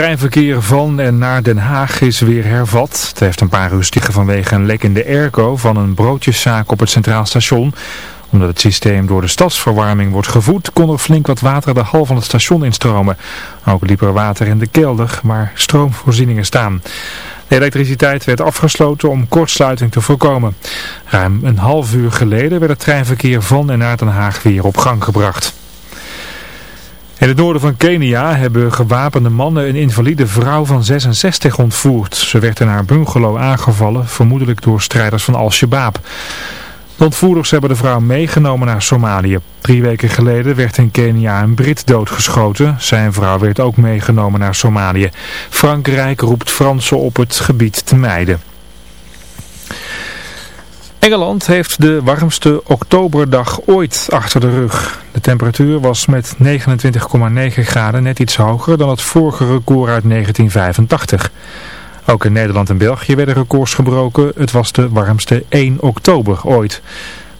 treinverkeer van en naar Den Haag is weer hervat. Het heeft een paar uur vanwege een lek in de airco van een broodjeszaak op het Centraal Station. Omdat het systeem door de stadsverwarming wordt gevoed, kon er flink wat water de hal van het station instromen. Ook liep er water in de kelder, maar stroomvoorzieningen staan. De elektriciteit werd afgesloten om kortsluiting te voorkomen. Ruim een half uur geleden werd het treinverkeer van en naar Den Haag weer op gang gebracht. In het noorden van Kenia hebben gewapende mannen een invalide vrouw van 66 ontvoerd. Ze werd in haar bungalow aangevallen, vermoedelijk door strijders van Al-Shabaab. De ontvoerders hebben de vrouw meegenomen naar Somalië. Drie weken geleden werd in Kenia een Brit doodgeschoten. Zijn vrouw werd ook meegenomen naar Somalië. Frankrijk roept Fransen op het gebied te mijden. Engeland heeft de warmste oktoberdag ooit achter de rug. De temperatuur was met 29,9 graden net iets hoger dan het vorige record uit 1985. Ook in Nederland en België werden records gebroken. Het was de warmste 1 oktober ooit.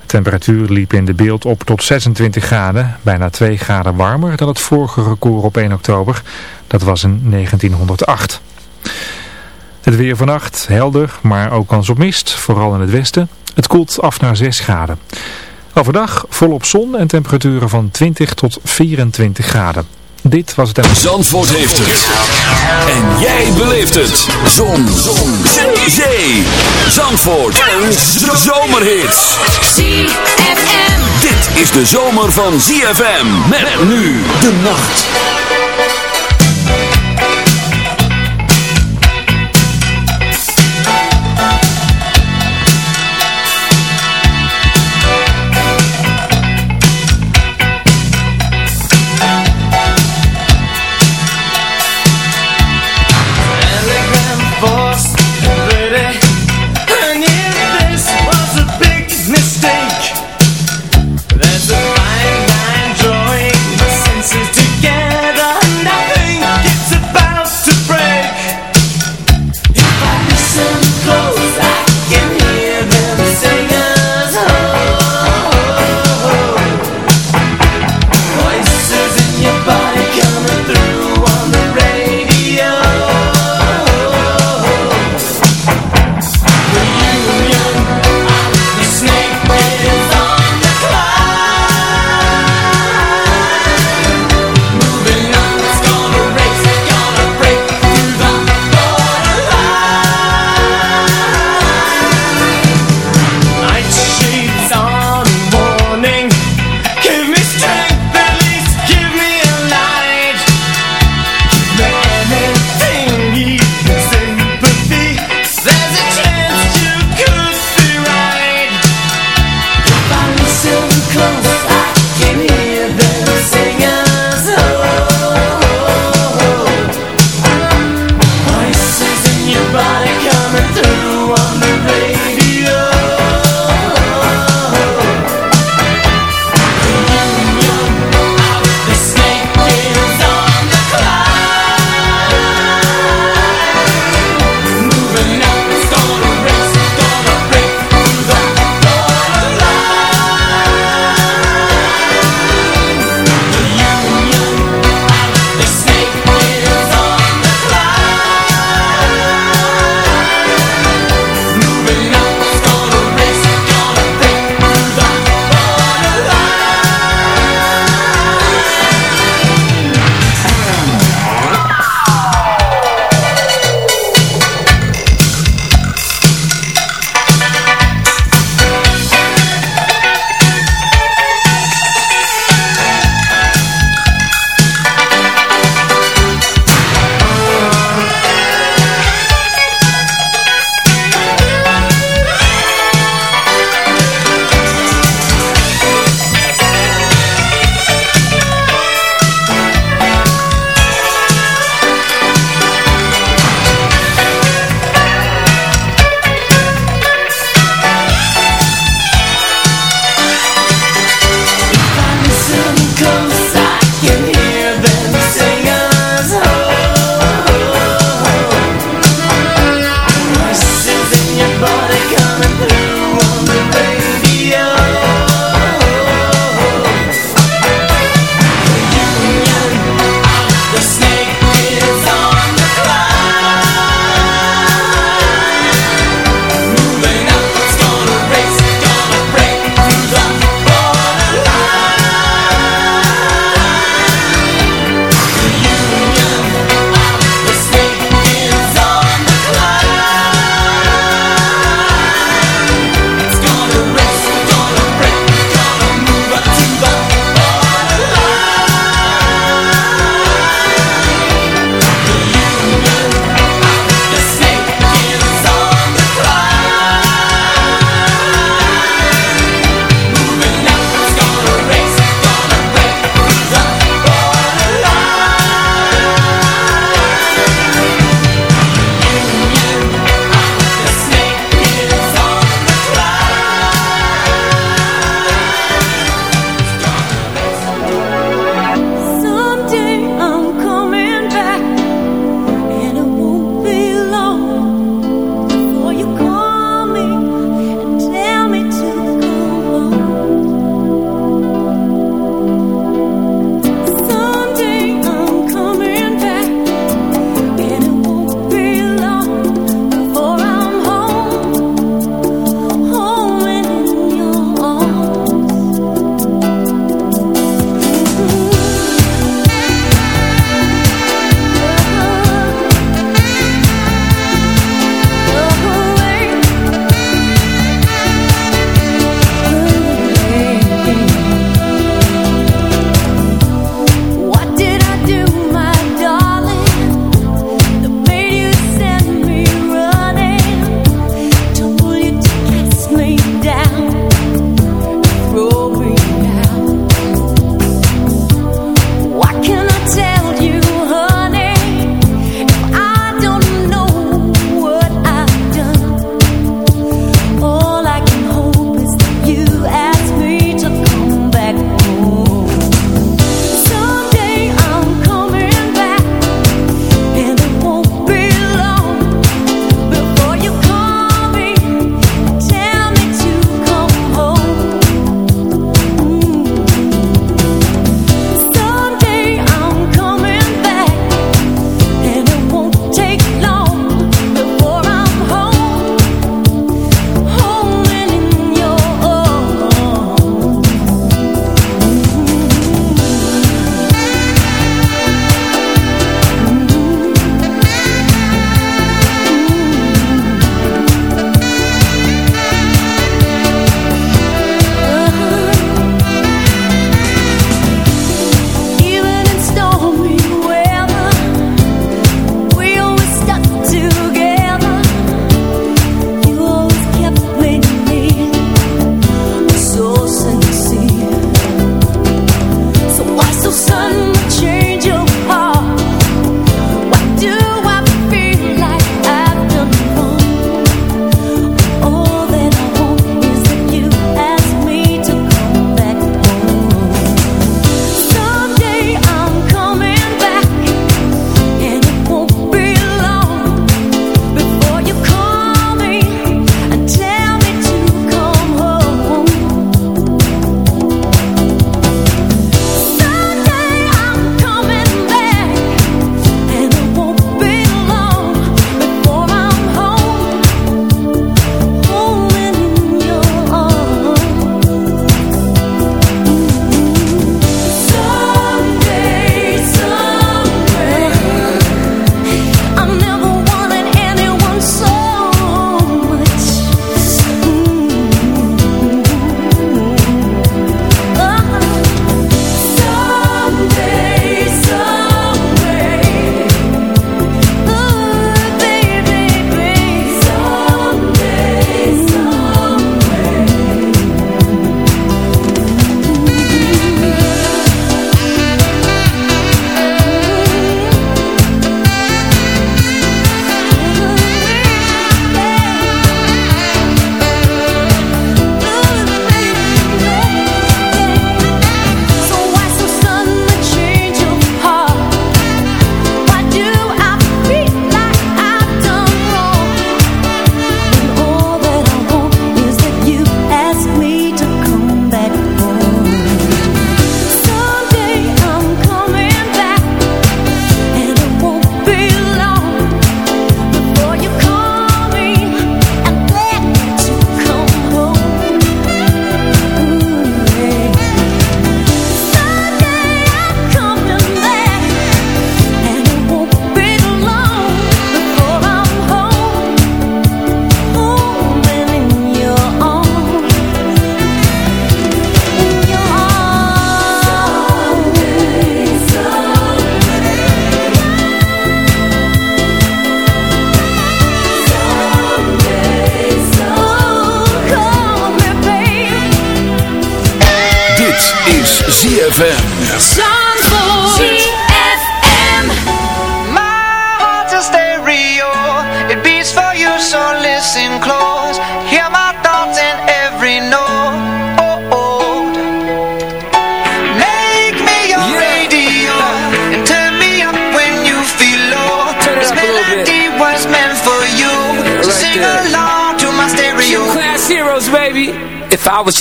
De temperatuur liep in de beeld op tot 26 graden, bijna 2 graden warmer dan het vorige record op 1 oktober. Dat was in 1908. Het weer vannacht helder, maar ook kans op mist, vooral in het westen. Het koelt af naar 6 graden. Overdag volop zon en temperaturen van 20 tot 24 graden. Dit was het... Zandvoort heeft het. En jij beleeft het. Zon. zon. Zee. Zee. Zandvoort. Een zomerhit. ZFM. Dit is de zomer van ZFM. Met nu de nacht.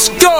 Let's go!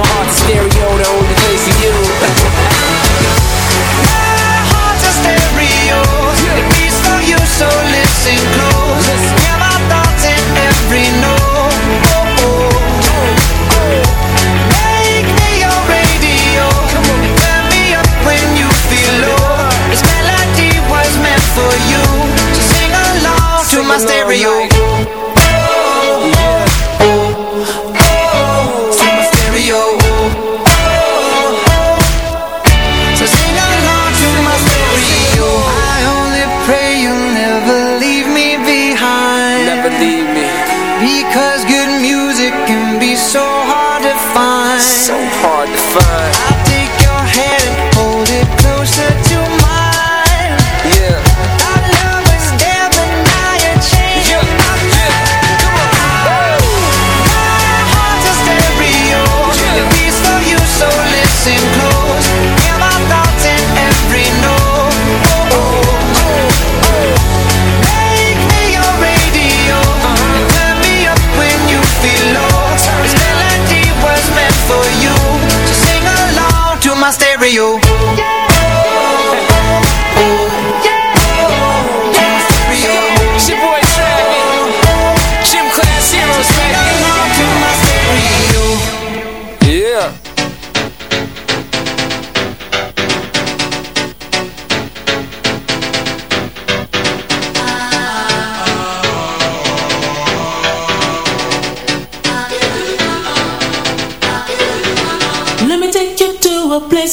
my heart's a stereo, the only place for you. my heart's a stereo, it beats for you, so listen close. Hear my thoughts in every note. Oh, oh. oh. Make me your radio, turn me up when you feel low. This melody was meant for you, so sing along to my stereo. stereo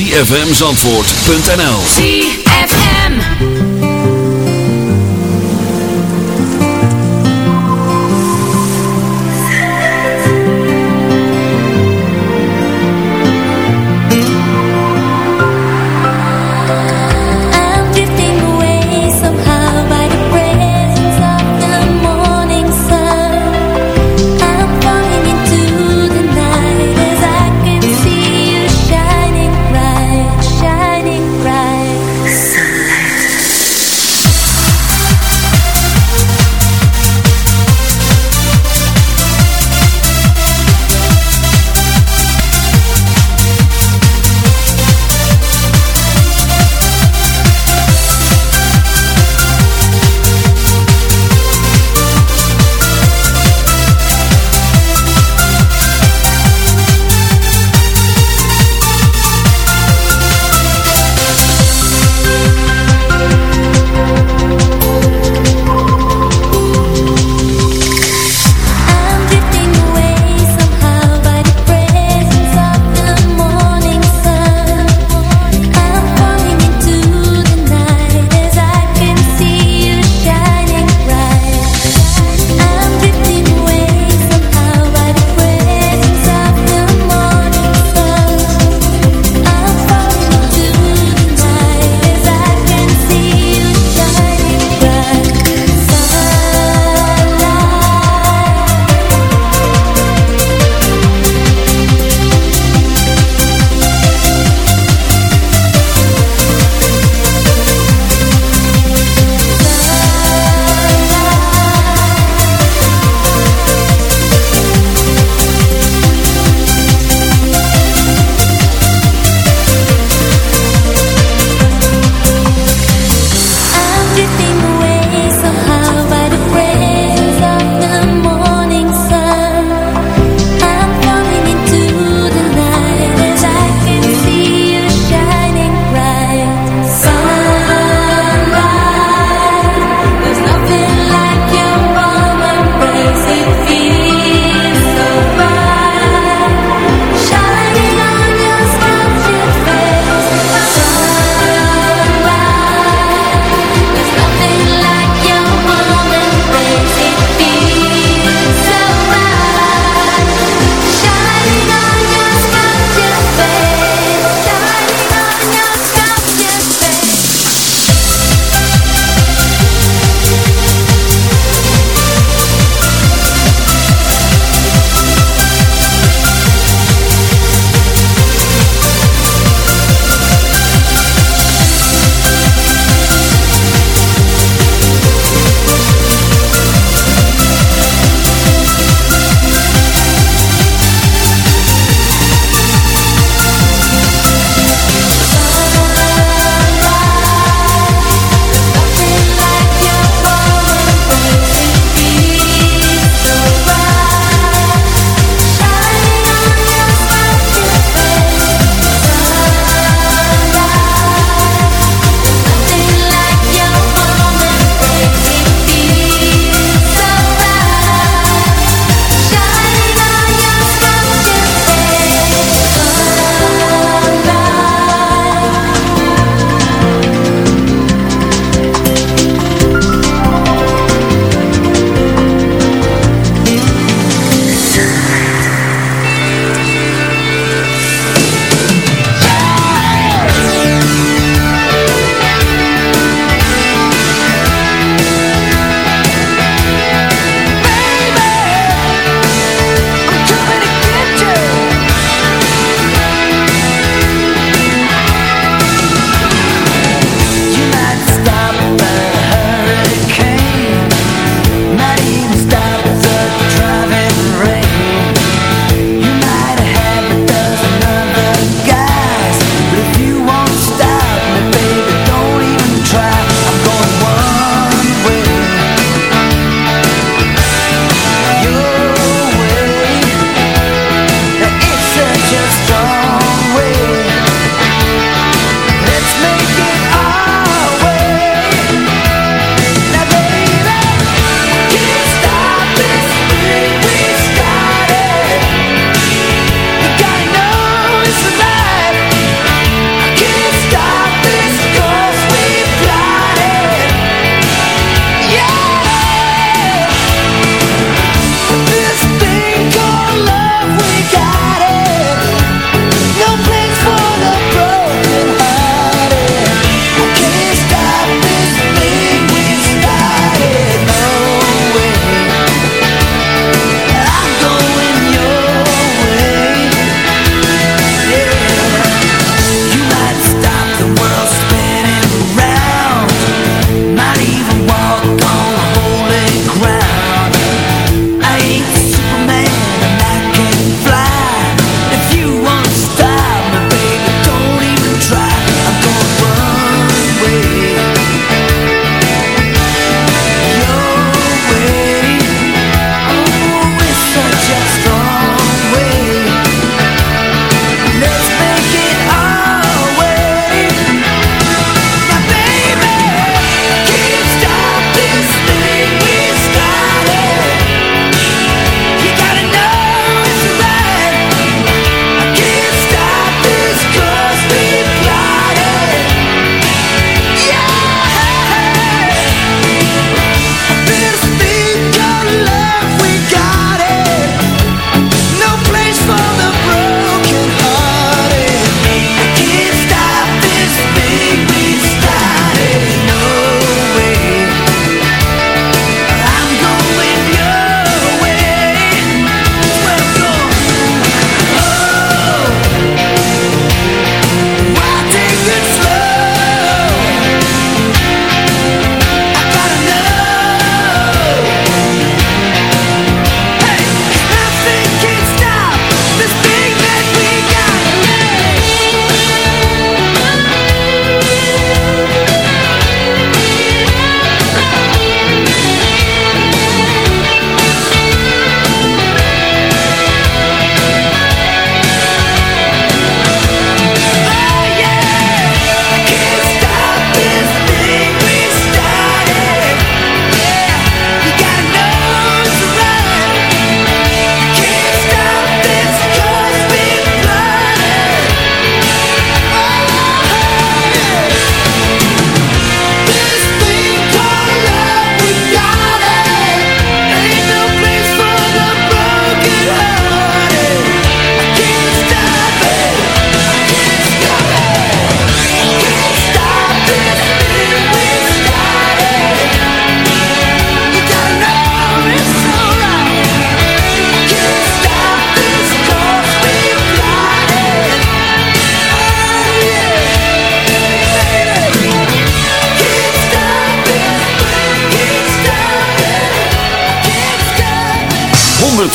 www.zfmzandvoort.nl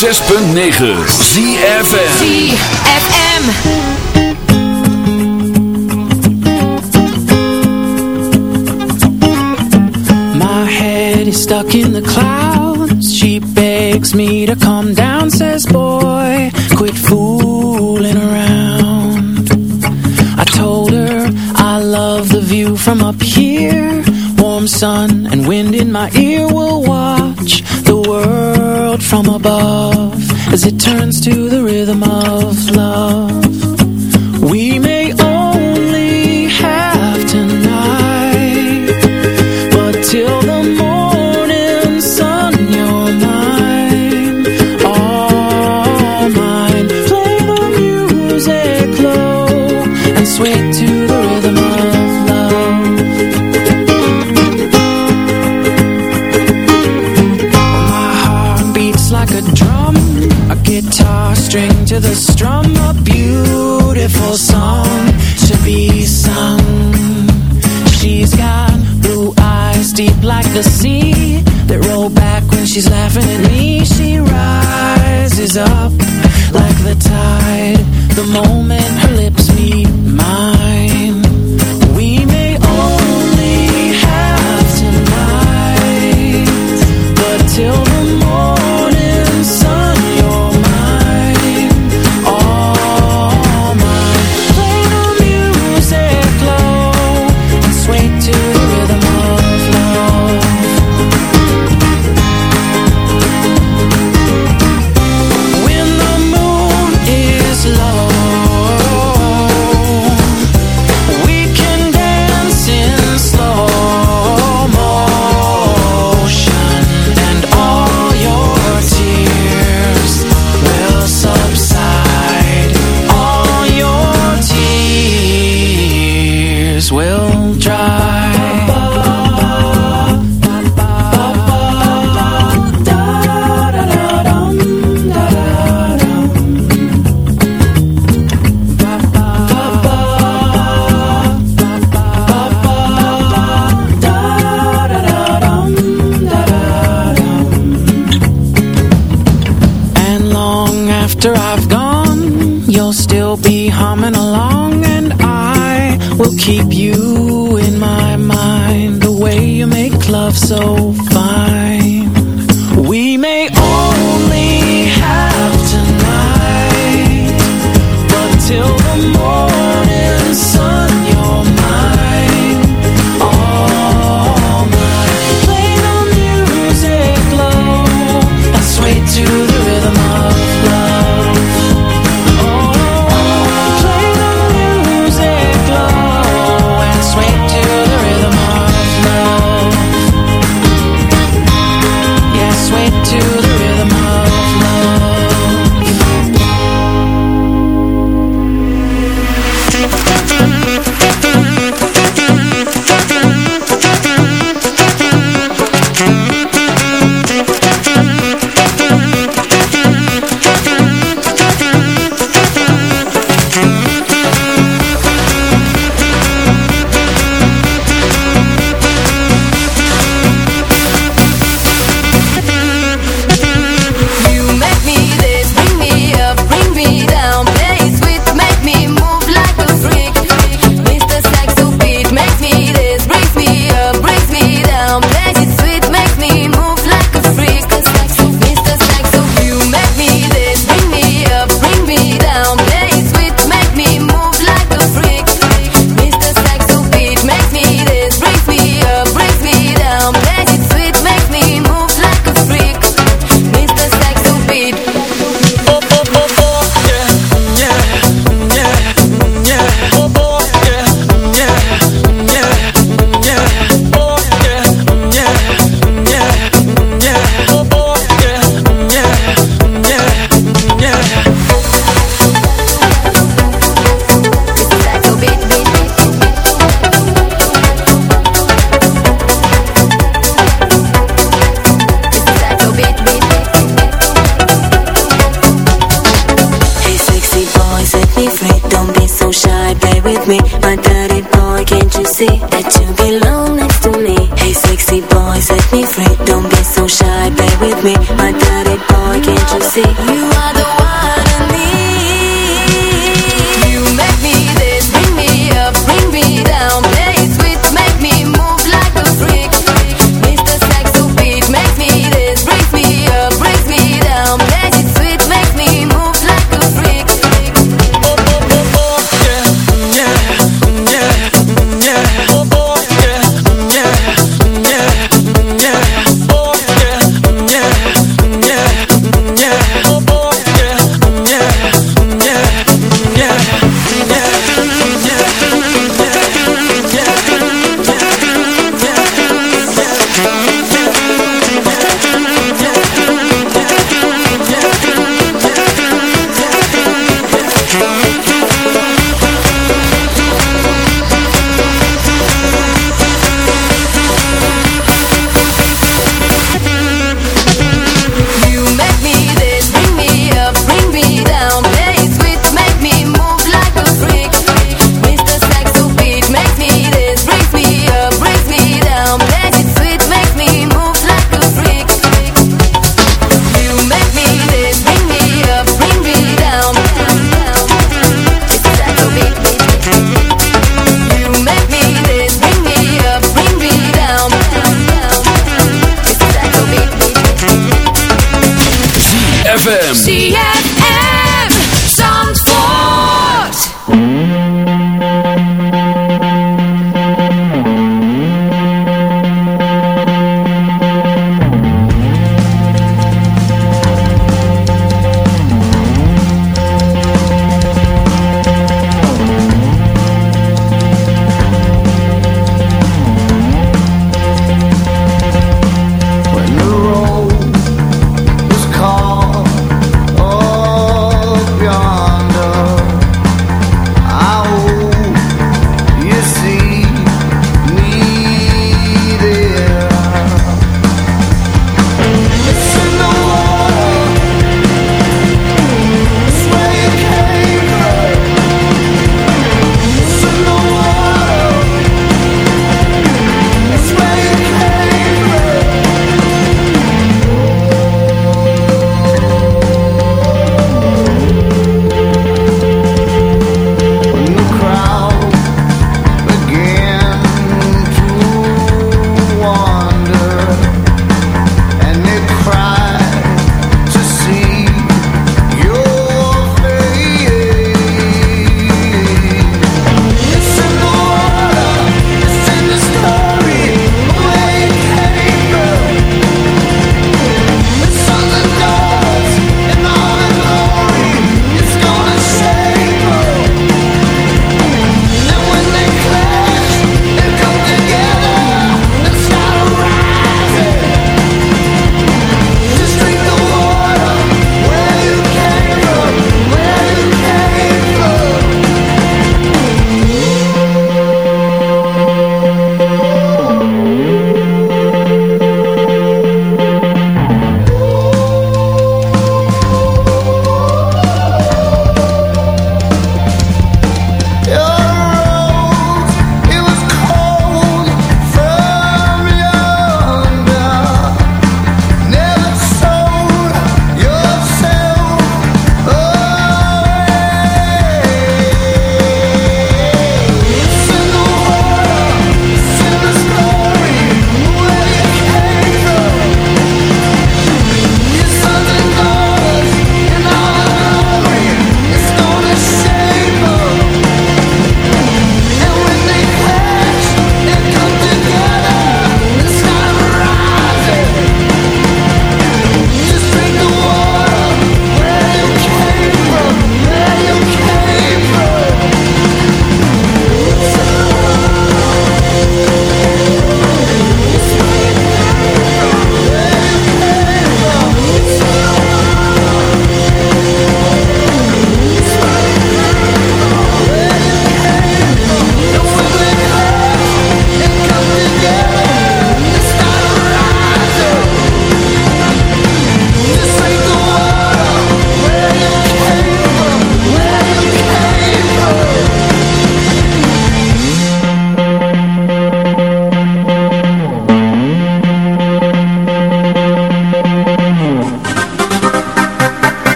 106.9 ZFM ZFM stuck in the clouds. She begs me to calm down Says boy, quit fooling around. I told her I love the view from up here. Warm sun and wind in my ear. above as it turns to the rhythm of love.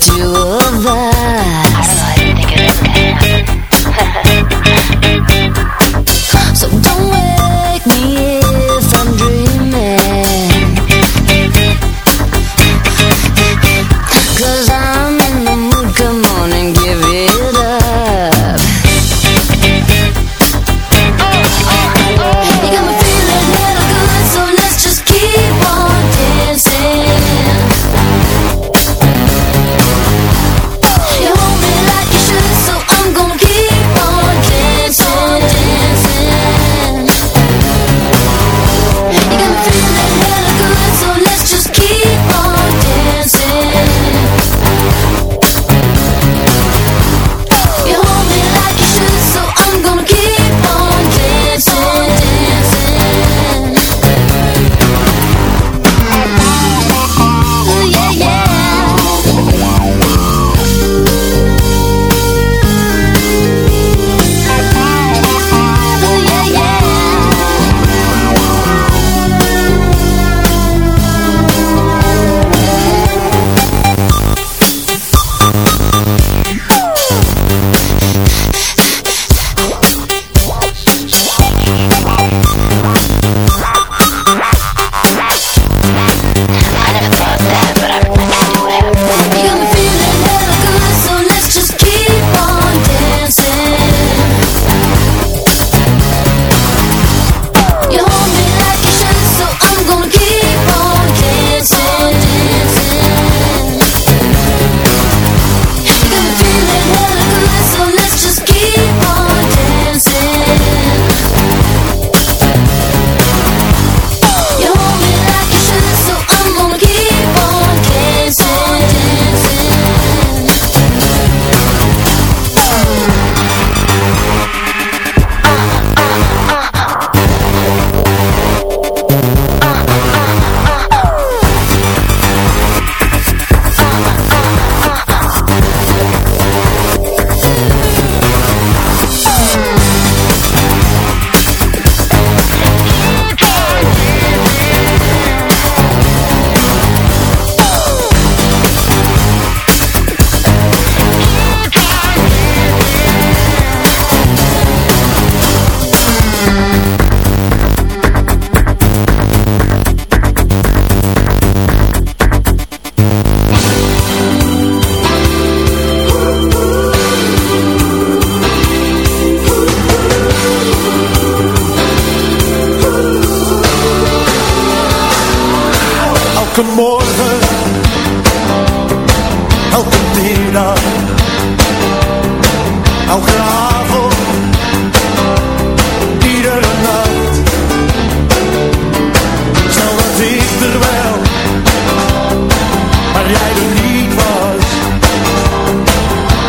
do.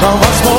Dan was morgen,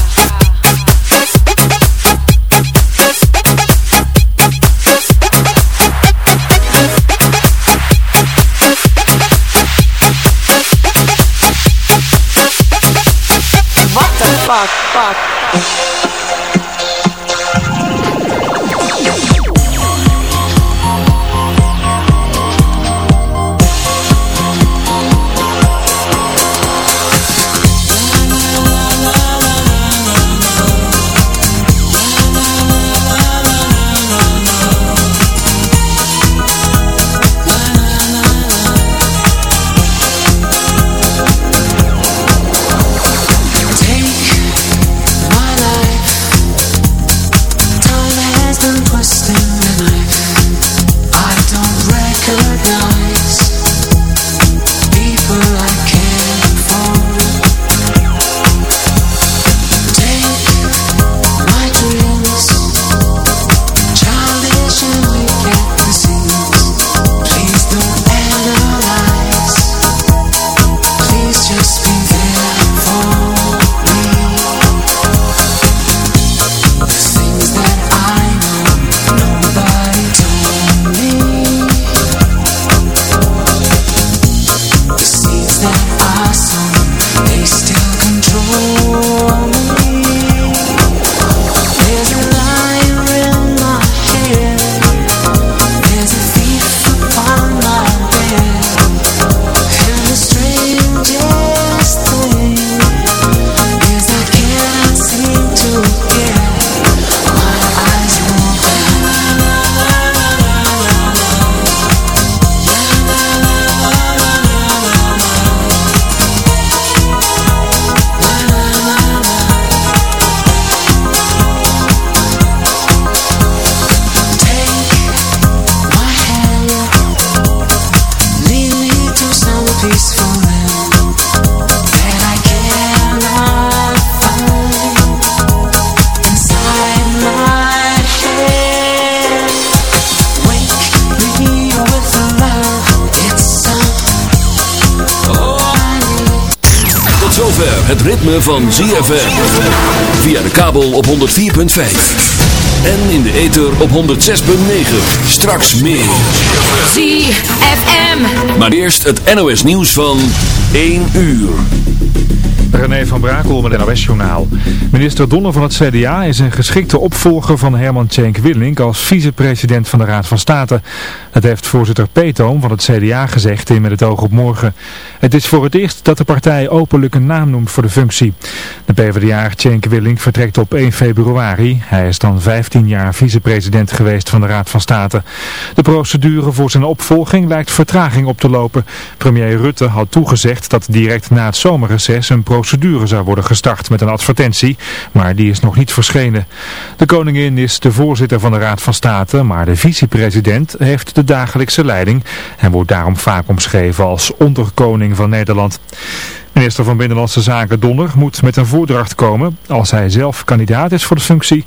What the van ZFM. Via de kabel op 104.5. En in de ether op 106.9. Straks meer. ZFM. Maar eerst het NOS nieuws van 1 uur. René van Brakel met het NOS-journaal. Minister Donner van het CDA is een geschikte opvolger van Herman Tjenk Willink als vicepresident van de Raad van State. Dat heeft voorzitter Peetoom van het CDA gezegd in Met het oog op morgen. Het is voor het eerst dat de partij openlijk een naam noemt voor de functie. De PvdA Tjenk Willink vertrekt op 1 februari. Hij is dan 15 jaar vicepresident geweest van de Raad van State. De procedure voor zijn opvolging lijkt vertraging op te lopen. Premier Rutte had toegezegd dat direct na het zomerreces een procedure zou worden gestart met een advertentie, maar die is nog niet verschenen. De koningin is de voorzitter van de Raad van State, maar de vicepresident heeft de dagelijkse leiding en wordt daarom vaak omschreven als onderkoning van Nederland. Minister van Binnenlandse Zaken Donner moet met een voordracht komen. Als hij zelf kandidaat is voor de functie,